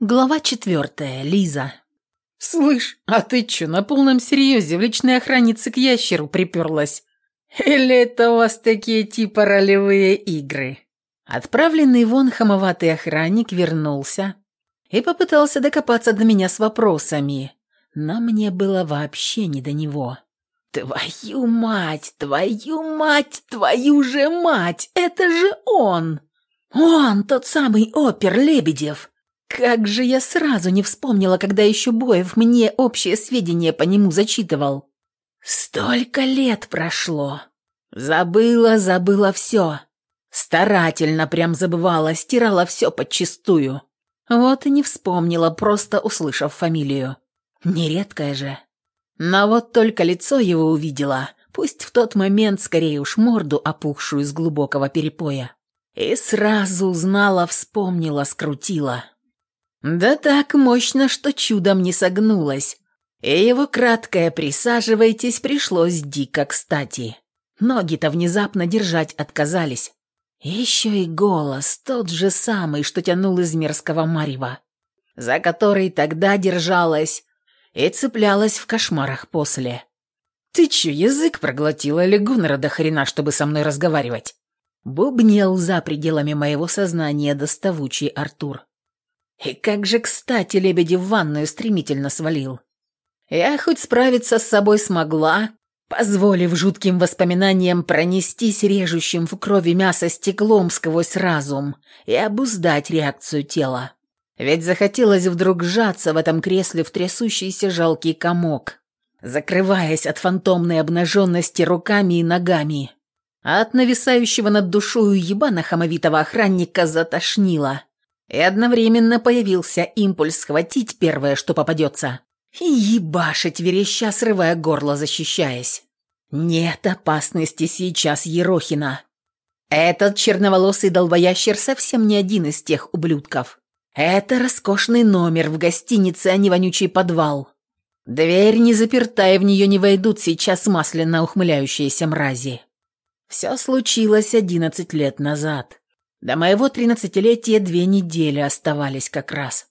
Глава четвертая. Лиза. «Слышь, а ты чё, на полном серьезе в личной охраннице к ящеру приперлась? Или это у вас такие типа ролевые игры?» Отправленный вон хамоватый охранник вернулся и попытался докопаться до меня с вопросами, но мне было вообще не до него. «Твою мать, твою мать, твою же мать! Это же он! Он, тот самый опер Лебедев!» Как же я сразу не вспомнила, когда еще Боев мне общее сведения по нему зачитывал. Столько лет прошло. Забыла, забыла все. Старательно прям забывала, стирала все подчистую. Вот и не вспомнила, просто услышав фамилию. Нередкая же. Но вот только лицо его увидела, пусть в тот момент скорее уж морду, опухшую с глубокого перепоя. И сразу узнала, вспомнила, скрутила. Да так мощно, что чудом не согнулась. И его краткое «присаживайтесь» пришлось дико кстати. Ноги-то внезапно держать отказались. Еще и голос, тот же самый, что тянул из мерзкого марева, за который тогда держалась и цеплялась в кошмарах после. «Ты че, язык проглотила или гуннера до хрена, чтобы со мной разговаривать?» Бубнел за пределами моего сознания доставучий Артур. И как же кстати Лебедев в ванную стремительно свалил. Я хоть справиться с собой смогла, позволив жутким воспоминаниям пронестись режущим в крови мясо стеклом сквозь разум и обуздать реакцию тела. Ведь захотелось вдруг сжаться в этом кресле в трясущийся жалкий комок, закрываясь от фантомной обнаженности руками и ногами. А от нависающего над душою ебана хамовитого охранника затошнило – и одновременно появился импульс схватить первое, что попадется, и ебашить вереща, срывая горло, защищаясь. Нет опасности сейчас Ерохина. Этот черноволосый долбоящер совсем не один из тех ублюдков. Это роскошный номер в гостинице, а не вонючий подвал. Дверь не заперта, и в нее не войдут сейчас масляно ухмыляющиеся мрази. Все случилось одиннадцать лет назад. До моего тринадцатилетия две недели оставались как раз.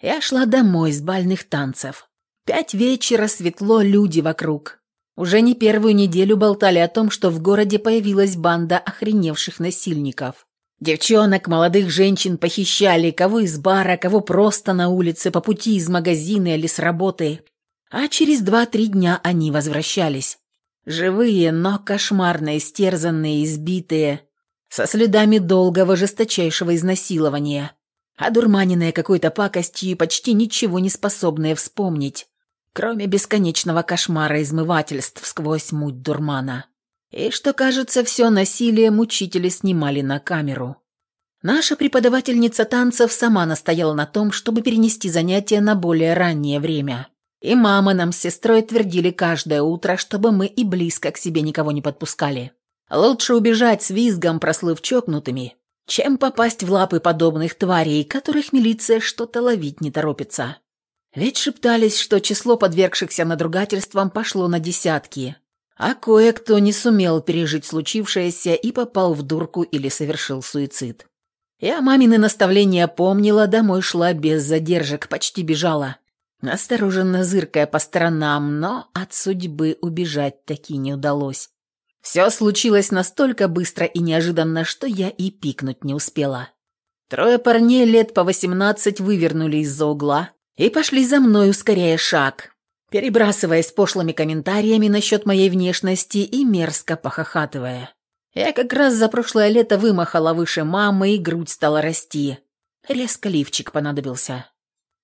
Я шла домой с бальных танцев. Пять вечера, светло, люди вокруг. Уже не первую неделю болтали о том, что в городе появилась банда охреневших насильников. Девчонок, молодых женщин похищали, кого из бара, кого просто на улице, по пути из магазина или с работы. А через два-три дня они возвращались. Живые, но кошмарно истерзанные, избитые, со следами долгого жесточайшего изнасилования, одурманенная какой-то пакостью и почти ничего не способная вспомнить, кроме бесконечного кошмара измывательств сквозь муть дурмана. И что, кажется, все насилие мучители снимали на камеру. Наша преподавательница танцев сама настояла на том, чтобы перенести занятия на более раннее время. И мама нам с сестрой твердили каждое утро, чтобы мы и близко к себе никого не подпускали. Лучше убежать с визгом, прослыв чокнутыми, чем попасть в лапы подобных тварей, которых милиция что-то ловить не торопится. Ведь шептались, что число подвергшихся надругательствам пошло на десятки, а кое-кто не сумел пережить случившееся и попал в дурку или совершил суицид. Я мамины наставления помнила, домой шла без задержек, почти бежала, осторожно зыркая по сторонам, но от судьбы убежать таки не удалось. Все случилось настолько быстро и неожиданно, что я и пикнуть не успела. Трое парней лет по восемнадцать вывернули из-за угла и пошли за мной, ускоряя шаг, перебрасываясь пошлыми комментариями насчет моей внешности и мерзко похохатывая. Я как раз за прошлое лето вымахала выше мамы, и грудь стала расти. Резко лифчик понадобился.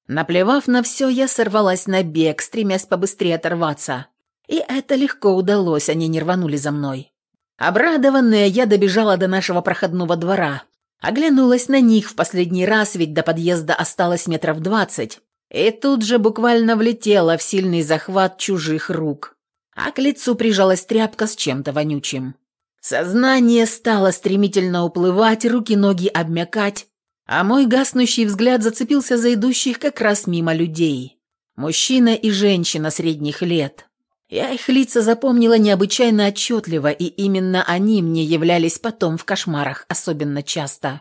Наплевав на все, я сорвалась на бег, стремясь побыстрее оторваться. И это легко удалось, они не рванули за мной. Обрадованная, я добежала до нашего проходного двора. Оглянулась на них в последний раз, ведь до подъезда осталось метров двадцать. И тут же буквально влетела в сильный захват чужих рук. А к лицу прижалась тряпка с чем-то вонючим. Сознание стало стремительно уплывать, руки-ноги обмякать, а мой гаснущий взгляд зацепился за идущих как раз мимо людей. Мужчина и женщина средних лет. Я их лица запомнила необычайно отчетливо, и именно они мне являлись потом в кошмарах особенно часто.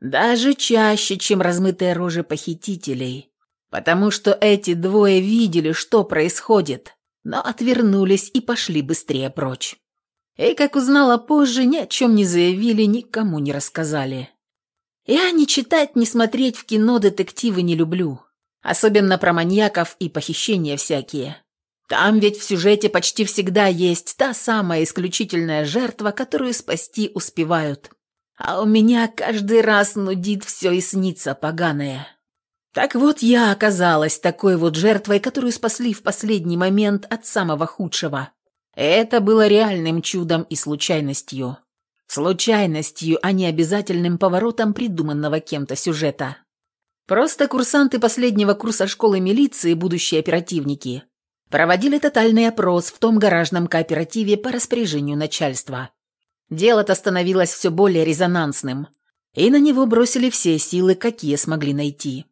Даже чаще, чем размытые рожи похитителей. Потому что эти двое видели, что происходит, но отвернулись и пошли быстрее прочь. И, как узнала позже, ни о чем не заявили, никому не рассказали. Я ни читать, ни смотреть в кино детективы не люблю. Особенно про маньяков и похищения всякие. Там ведь в сюжете почти всегда есть та самая исключительная жертва, которую спасти успевают. А у меня каждый раз нудит все и снится поганое. Так вот я оказалась такой вот жертвой, которую спасли в последний момент от самого худшего. Это было реальным чудом и случайностью. Случайностью, а не обязательным поворотом придуманного кем-то сюжета. Просто курсанты последнего курса школы милиции, будущие оперативники, проводили тотальный опрос в том гаражном кооперативе по распоряжению начальства. Дело-то становилось все более резонансным, и на него бросили все силы, какие смогли найти.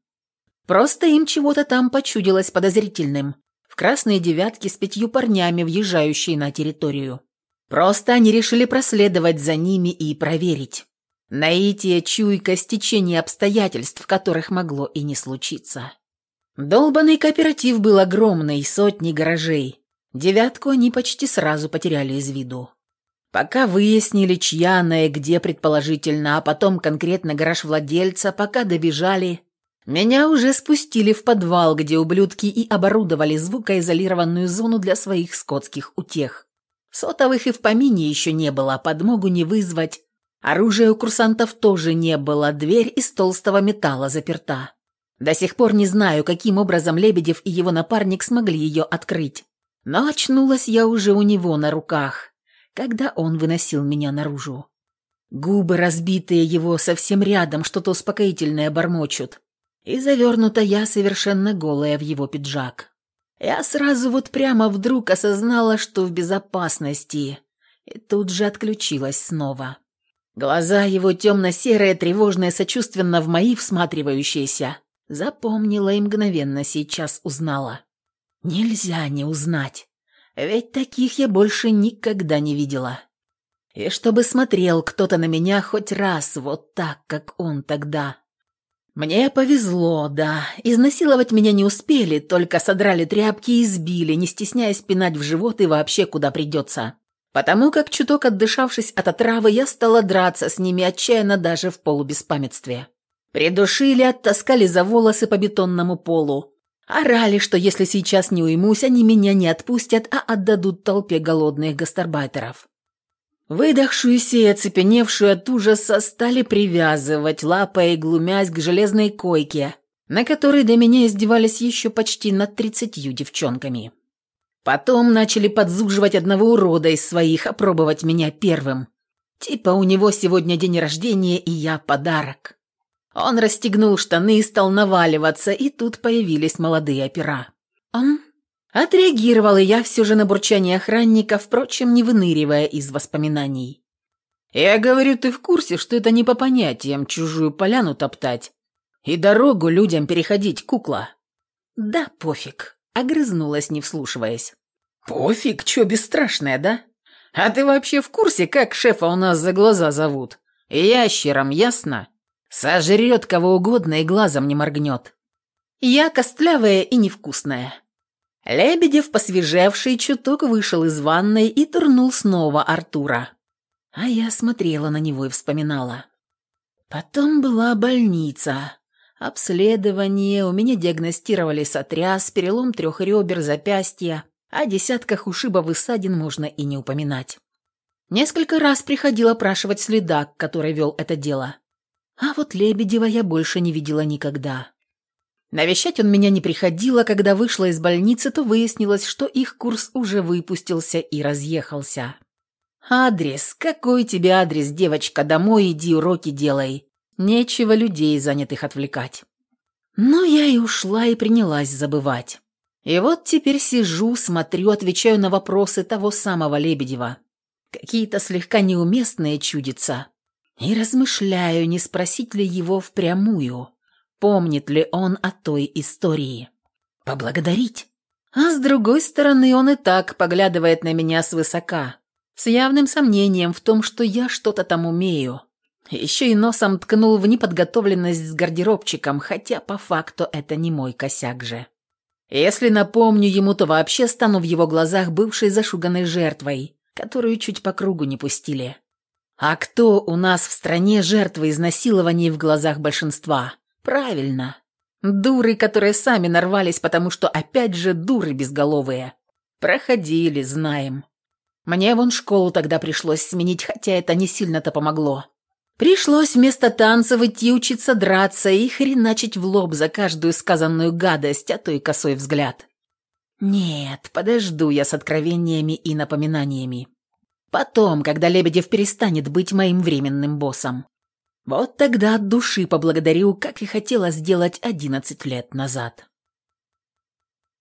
Просто им чего-то там почудилось подозрительным, в красные девятки с пятью парнями, въезжающие на территорию. Просто они решили проследовать за ними и проверить. Наитие, чуйка, стечение обстоятельств, которых могло и не случиться. Долбанный кооператив был огромный, сотни гаражей. Девятку они почти сразу потеряли из виду. Пока выяснили, чья она и где предположительно, а потом конкретно гараж владельца, пока добежали, меня уже спустили в подвал, где ублюдки и оборудовали звукоизолированную зону для своих скотских утех. Сотовых и в помине еще не было, подмогу не вызвать. Оружия у курсантов тоже не было, дверь из толстого металла заперта. До сих пор не знаю, каким образом Лебедев и его напарник смогли ее открыть. Но очнулась я уже у него на руках, когда он выносил меня наружу. Губы, разбитые его совсем рядом, что-то успокоительное бормочут и завернута я совершенно голая в его пиджак. Я сразу вот прямо вдруг осознала, что в безопасности, и тут же отключилась снова. Глаза его темно-серые, тревожные, сочувственно в мои всматривающиеся. Запомнила и мгновенно сейчас узнала. Нельзя не узнать, ведь таких я больше никогда не видела. И чтобы смотрел кто-то на меня хоть раз вот так, как он тогда. Мне повезло, да. Изнасиловать меня не успели, только содрали тряпки и избили, не стесняясь пинать в живот и вообще куда придется. Потому как, чуток отдышавшись от отравы, я стала драться с ними отчаянно даже в полубеспамятстве. Придушили, оттаскали за волосы по бетонному полу. Орали, что если сейчас не уймусь, они меня не отпустят, а отдадут толпе голодных гастарбайтеров. Выдохшуюся и оцепеневшую от ужаса стали привязывать, лапой глумясь к железной койке, на которой до меня издевались еще почти над тридцатью девчонками. Потом начали подзуживать одного урода из своих, опробовать меня первым. Типа у него сегодня день рождения, и я подарок. Он расстегнул штаны и стал наваливаться, и тут появились молодые опера. Он Отреагировала я все же на бурчание охранника, впрочем, не выныривая из воспоминаний. «Я говорю, ты в курсе, что это не по понятиям чужую поляну топтать и дорогу людям переходить, кукла?» «Да пофиг», — огрызнулась, не вслушиваясь. «Пофиг? Чё бесстрашная, да? А ты вообще в курсе, как шефа у нас за глаза зовут? Ящером, ясно? Сожрет кого угодно и глазом не моргнет. Я костлявая и невкусная». Лебедев, посвежевший, чуток вышел из ванной и турнул снова Артура. А я смотрела на него и вспоминала. Потом была больница. Обследование, у меня диагностировали сотряс, перелом трех ребер, запястья, о десятках ушибов и ссадин можно и не упоминать. Несколько раз приходил опрашивать следак, который вел это дело. А вот Лебедева я больше не видела никогда. Навещать он меня не приходил, а когда вышла из больницы, то выяснилось, что их курс уже выпустился и разъехался. «Адрес? Какой тебе адрес, девочка? Домой иди, уроки делай. Нечего людей занятых отвлекать». Ну, я и ушла и принялась забывать. И вот теперь сижу, смотрю, отвечаю на вопросы того самого Лебедева. Какие-то слегка неуместные чудятся. И размышляю, не спросить ли его впрямую. Помнит ли он о той истории? Поблагодарить? А с другой стороны, он и так поглядывает на меня свысока, с явным сомнением в том, что я что-то там умею. Еще и носом ткнул в неподготовленность с гардеробчиком, хотя по факту это не мой косяк же. Если напомню ему, то вообще стану в его глазах бывшей зашуганной жертвой, которую чуть по кругу не пустили. А кто у нас в стране жертвы изнасилований в глазах большинства? Правильно. Дуры, которые сами нарвались, потому что опять же дуры безголовые. Проходили, знаем. Мне вон школу тогда пришлось сменить, хотя это не сильно-то помогло. Пришлось вместо танцев идти учиться драться и хреначить в лоб за каждую сказанную гадость, а то и косой взгляд. Нет, подожду я с откровениями и напоминаниями. Потом, когда Лебедев перестанет быть моим временным боссом. Вот тогда от души поблагодарю, как и хотела сделать одиннадцать лет назад.